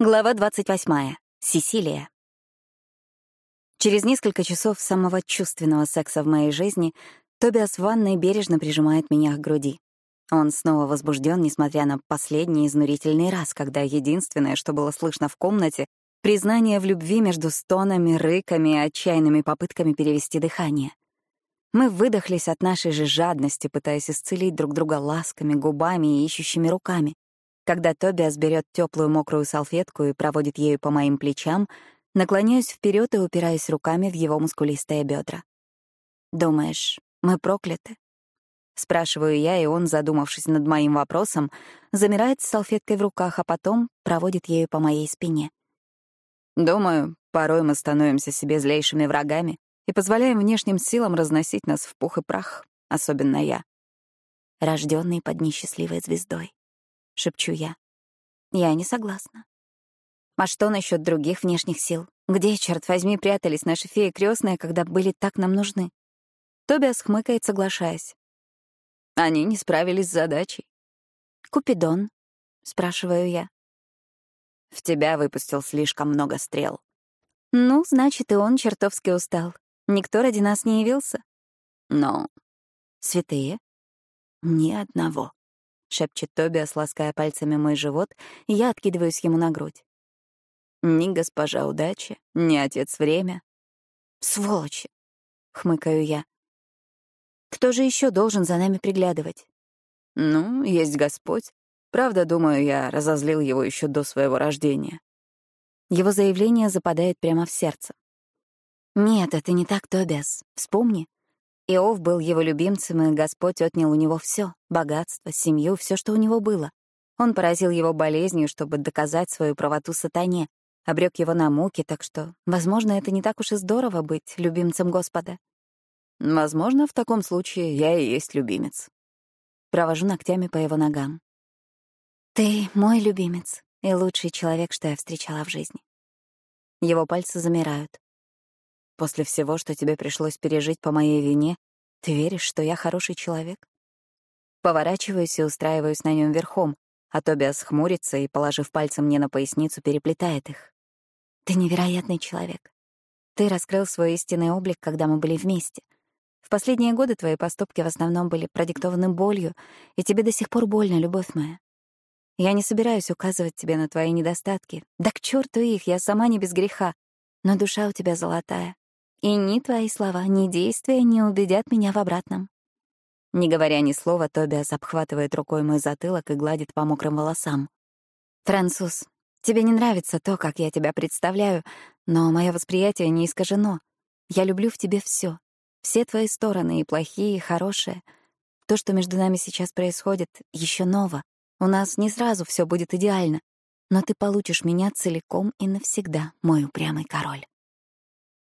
Глава 28. Сесилия. Через несколько часов самого чувственного секса в моей жизни Тобиас в ванной бережно прижимает меня к груди. Он снова возбужден, несмотря на последний изнурительный раз, когда единственное, что было слышно в комнате, признание в любви между стонами, рыками и отчаянными попытками перевести дыхание. Мы выдохлись от нашей же жадности, пытаясь исцелить друг друга ласками, губами и ищущими руками. Когда Тобиас берет теплую мокрую салфетку и проводит ею по моим плечам, наклоняюсь вперед и упираюсь руками в его мускулистые бедра. «Думаешь, мы прокляты?» Спрашиваю я, и он, задумавшись над моим вопросом, замирает с салфеткой в руках, а потом проводит ею по моей спине. «Думаю, порой мы становимся себе злейшими врагами и позволяем внешним силам разносить нас в пух и прах, особенно я, рожденный под несчастливой звездой шепчу я. Я не согласна. А что насчет других внешних сил? Где, черт возьми, прятались наши феи крестные, когда были так нам нужны? Тобиас хмыкает, соглашаясь. Они не справились с задачей. «Купидон?» — спрашиваю я. «В тебя выпустил слишком много стрел». «Ну, значит, и он чертовски устал. Никто ради нас не явился». «Но...» «Святые?» «Ни одного». — шепчет Тобиас, лаская пальцами мой живот, и я откидываюсь ему на грудь. «Ни госпожа удачи, ни отец время». «Сволочи!» — хмыкаю я. «Кто же еще должен за нами приглядывать?» «Ну, есть Господь. Правда, думаю, я разозлил его еще до своего рождения». Его заявление западает прямо в сердце. «Нет, это не так, Тобиас. Вспомни. Иов был его любимцем, и Господь отнял у него все — богатство, семью, все, что у него было. Он поразил его болезнью, чтобы доказать свою правоту сатане, обрек его на муки, так что, возможно, это не так уж и здорово быть любимцем Господа. Возможно, в таком случае я и есть любимец. Провожу ногтями по его ногам. Ты мой любимец и лучший человек, что я встречала в жизни. Его пальцы замирают. После всего, что тебе пришлось пережить по моей вине, ты веришь, что я хороший человек? Поворачиваюсь и устраиваюсь на нем верхом, а Тобиас хмурится и, положив пальцы мне на поясницу, переплетает их. Ты невероятный человек. Ты раскрыл свой истинный облик, когда мы были вместе. В последние годы твои поступки в основном были продиктованы болью, и тебе до сих пор больно, любовь моя. Я не собираюсь указывать тебе на твои недостатки. Да к черту их, я сама не без греха. Но душа у тебя золотая, и ни твои слова, ни действия не убедят меня в обратном. Не говоря ни слова, Тобиас обхватывает рукой мой затылок и гладит по мокрым волосам. «Француз, тебе не нравится то, как я тебя представляю, но мое восприятие не искажено. Я люблю в тебе все, все твои стороны, и плохие, и хорошие. То, что между нами сейчас происходит, еще ново. У нас не сразу все будет идеально, но ты получишь меня целиком и навсегда, мой упрямый король.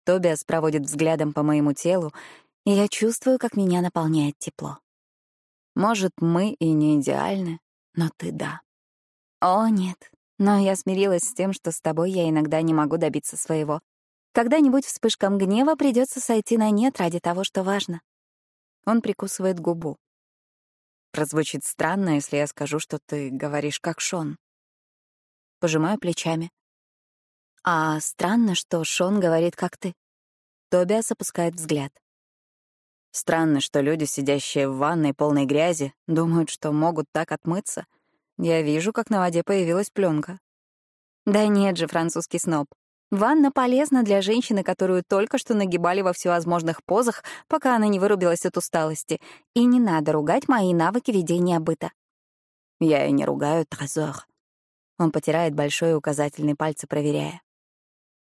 Тобиас проводит взглядом по моему телу, и я чувствую, как меня наполняет тепло. Может, мы и не идеальны, но ты — да. О, нет, но я смирилась с тем, что с тобой я иногда не могу добиться своего. Когда-нибудь вспышкам гнева придется сойти на нет ради того, что важно. Он прикусывает губу. Прозвучит странно, если я скажу, что ты говоришь как Шон. Пожимаю плечами. А странно, что Шон говорит, как ты. Тобиас опускает взгляд. Странно, что люди, сидящие в ванной полной грязи, думают, что могут так отмыться. Я вижу, как на воде появилась пленка. Да нет же, французский сноб. Ванна полезна для женщины, которую только что нагибали во всевозможных позах, пока она не вырубилась от усталости. И не надо ругать мои навыки ведения быта. Я и не ругаю, Трезор. Он потирает большой указательный пальцы, проверяя.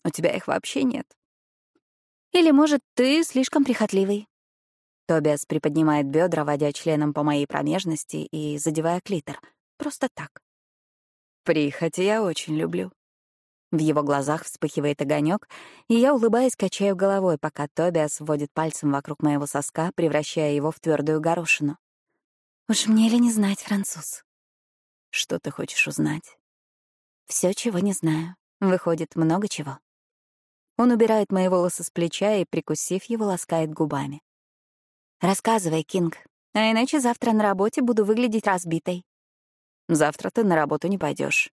У тебя их вообще нет. Или, может, ты слишком прихотливый. Тобиас приподнимает бедра, водя членом по моей промежности и задевая клитор. Просто так. Прихоть я очень люблю. В его глазах вспыхивает огонек, и я, улыбаясь, качаю головой, пока Тобиас вводит пальцем вокруг моего соска, превращая его в твердую горошину. Уж мне ли не знать, француз? Что ты хочешь узнать? Все, чего не знаю. Выходит, много чего. Он убирает мои волосы с плеча и, прикусив его, ласкает губами. «Рассказывай, Кинг, а иначе завтра на работе буду выглядеть разбитой». «Завтра ты на работу не пойдешь.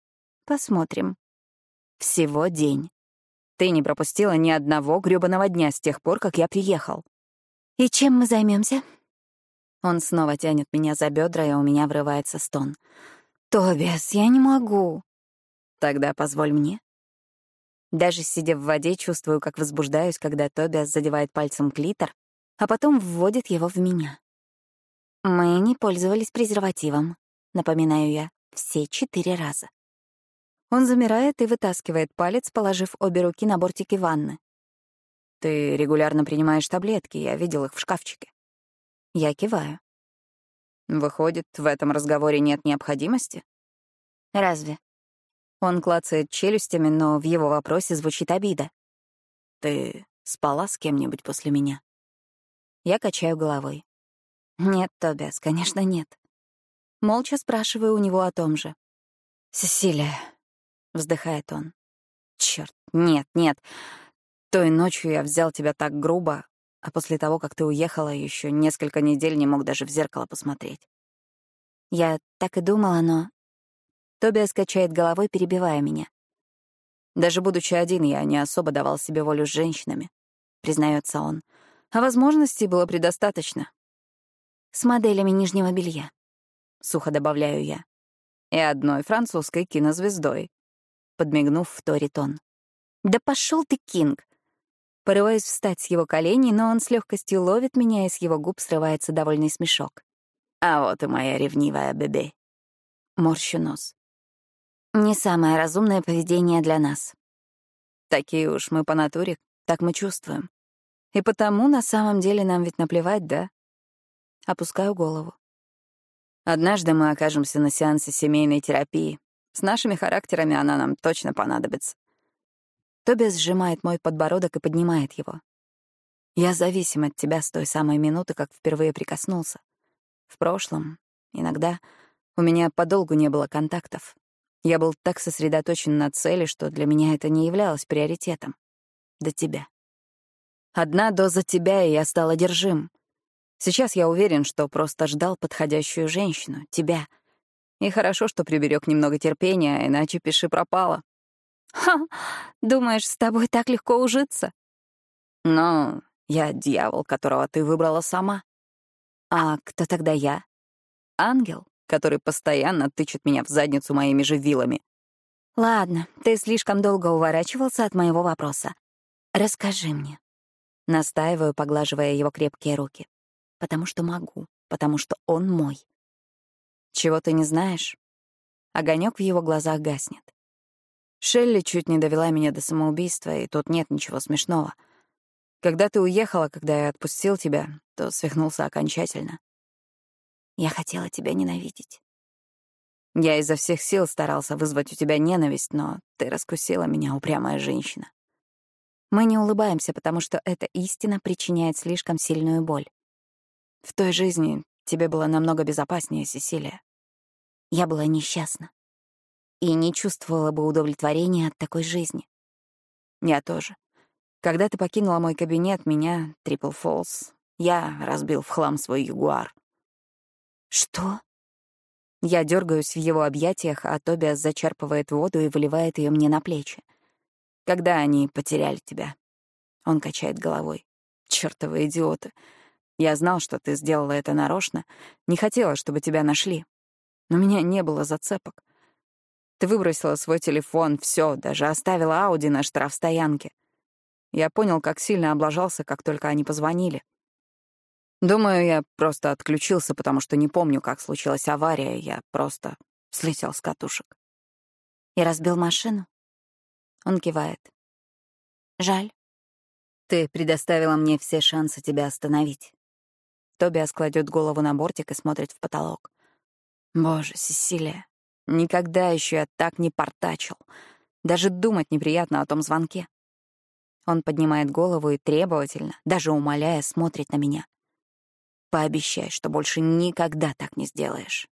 «Посмотрим», Всего день. Ты не пропустила ни одного грёбаного дня с тех пор, как я приехал. И чем мы займемся? Он снова тянет меня за бедра, и у меня врывается стон. «Тобиас, я не могу». «Тогда позволь мне». Даже сидя в воде, чувствую, как возбуждаюсь, когда Тобиас задевает пальцем клитор, а потом вводит его в меня. Мы не пользовались презервативом, напоминаю я, все четыре раза. Он замирает и вытаскивает палец, положив обе руки на бортики ванны. «Ты регулярно принимаешь таблетки, я видел их в шкафчике». Я киваю. Выходит, в этом разговоре нет необходимости? Разве? Он клацает челюстями, но в его вопросе звучит обида. Ты спала с кем-нибудь после меня? Я качаю головой. Нет, Тобиас, конечно, нет. Молча спрашиваю у него о том же. «Сесилия», — вздыхает он. Черт, нет, нет. Той ночью я взял тебя так грубо, а после того, как ты уехала, еще несколько недель не мог даже в зеркало посмотреть. Я так и думала, но... Тобиас качает головой, перебивая меня. Даже будучи один, я не особо давал себе волю с женщинами, признается он. А возможностей было предостаточно. С моделями нижнего белья, сухо добавляю я. И одной французской кинозвездой. Подмигнув, вторит он. «Да пошел ты, Кинг!» Порываюсь встать с его коленей, но он с легкостью ловит меня, и с его губ срывается довольный смешок. «А вот и моя ревнивая бебе». Морщу нос. Не самое разумное поведение для нас. Такие уж мы по натуре, так мы чувствуем. И потому на самом деле нам ведь наплевать, да? Опускаю голову. Однажды мы окажемся на сеансе семейной терапии. С нашими характерами она нам точно понадобится. Тобиас сжимает мой подбородок и поднимает его. Я зависим от тебя с той самой минуты, как впервые прикоснулся. В прошлом, иногда, у меня подолгу не было контактов. Я был так сосредоточен на цели, что для меня это не являлось приоритетом. До тебя. Одна доза тебя, и я стал одержим. Сейчас я уверен, что просто ждал подходящую женщину, тебя. И хорошо, что приберег немного терпения, иначе пиши пропало. Ха, думаешь, с тобой так легко ужиться? Но я дьявол, которого ты выбрала сама. А кто тогда я? Ангел, который постоянно тычет меня в задницу моими же вилами. Ладно, ты слишком долго уворачивался от моего вопроса. Расскажи мне. Настаиваю, поглаживая его крепкие руки. Потому что могу, потому что он мой. Чего ты не знаешь? Огонек в его глазах гаснет. Шелли чуть не довела меня до самоубийства, и тут нет ничего смешного. Когда ты уехала, когда я отпустил тебя, то свихнулся окончательно. Я хотела тебя ненавидеть. Я изо всех сил старался вызвать у тебя ненависть, но ты раскусила меня, упрямая женщина. Мы не улыбаемся, потому что эта истина причиняет слишком сильную боль. В той жизни тебе было намного безопаснее, Сесилия. Я была несчастна и не чувствовала бы удовлетворения от такой жизни. Я тоже. Когда ты покинула мой кабинет, меня, Трипл Фолс, я разбил в хлам свой ягуар. Что? Я дергаюсь в его объятиях, а Тобиас зачерпывает воду и выливает ее мне на плечи. Когда они потеряли тебя? Он качает головой. Чёртовы идиоты. Я знал, что ты сделала это нарочно. Не хотела, чтобы тебя нашли. Но у меня не было зацепок. Ты выбросила свой телефон, все, даже оставила Ауди на штрафстоянке. Я понял, как сильно облажался, как только они позвонили. Думаю, я просто отключился, потому что не помню, как случилась авария. Я просто слетел с катушек. И разбил машину? Он кивает. Жаль. Ты предоставила мне все шансы тебя остановить. Тобиас кладет голову на бортик и смотрит в потолок. Боже, Сесилия, Никогда еще я так не портачил. Даже думать неприятно о том звонке. Он поднимает голову и требовательно, даже умоляя, смотрит на меня. Пообещай, что больше никогда так не сделаешь.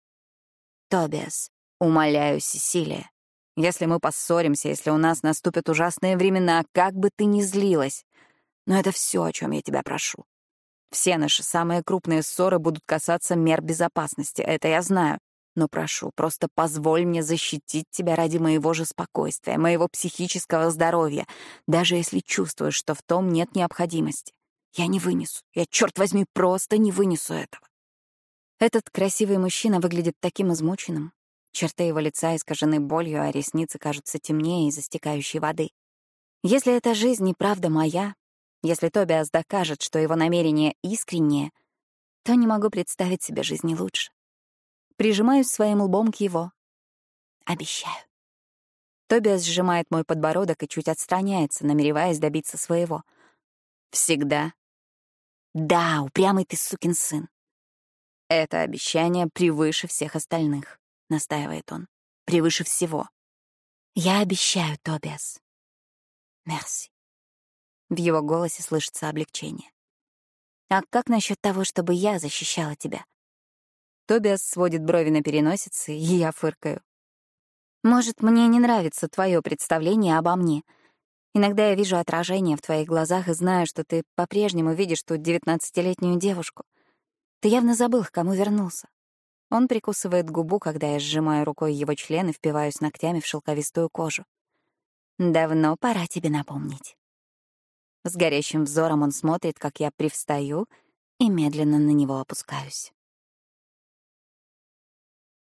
Тобиас, умоляю, Сесилия, если мы поссоримся, если у нас наступят ужасные времена, как бы ты ни злилась. Но это все, о чем я тебя прошу. Все наши самые крупные ссоры будут касаться мер безопасности, это я знаю. Но прошу, просто позволь мне защитить тебя ради моего же спокойствия, моего психического здоровья, даже если чувствуешь, что в том нет необходимости. Я не вынесу. Я, черт возьми, просто не вынесу этого. Этот красивый мужчина выглядит таким измученным. Черты его лица искажены болью, а ресницы кажутся темнее из-за стекающей воды. Если эта жизнь неправда моя, если Тобиас докажет, что его намерение искреннее, то не могу представить себе жизни лучше. Прижимаюсь своим лбом к его. Обещаю. Тобиас сжимает мой подбородок и чуть отстраняется, намереваясь добиться своего. Всегда. Да, упрямый ты сукин сын. Это обещание превыше всех остальных, настаивает он. Превыше всего. Я обещаю, Тобиас. Мерси. В его голосе слышится облегчение. А как насчет того, чтобы я защищала тебя? Тобиас сводит брови на переносице, и я фыркаю. Может, мне не нравится твое представление обо мне. Иногда я вижу отражение в твоих глазах и знаю, что ты по-прежнему видишь ту девятнадцатилетнюю девушку — ты явно забыл, к кому вернулся. Он прикусывает губу, когда я сжимаю рукой его член и впиваюсь ногтями в шелковистую кожу. Давно пора тебе напомнить. С горящим взором он смотрит, как я привстаю и медленно на него опускаюсь.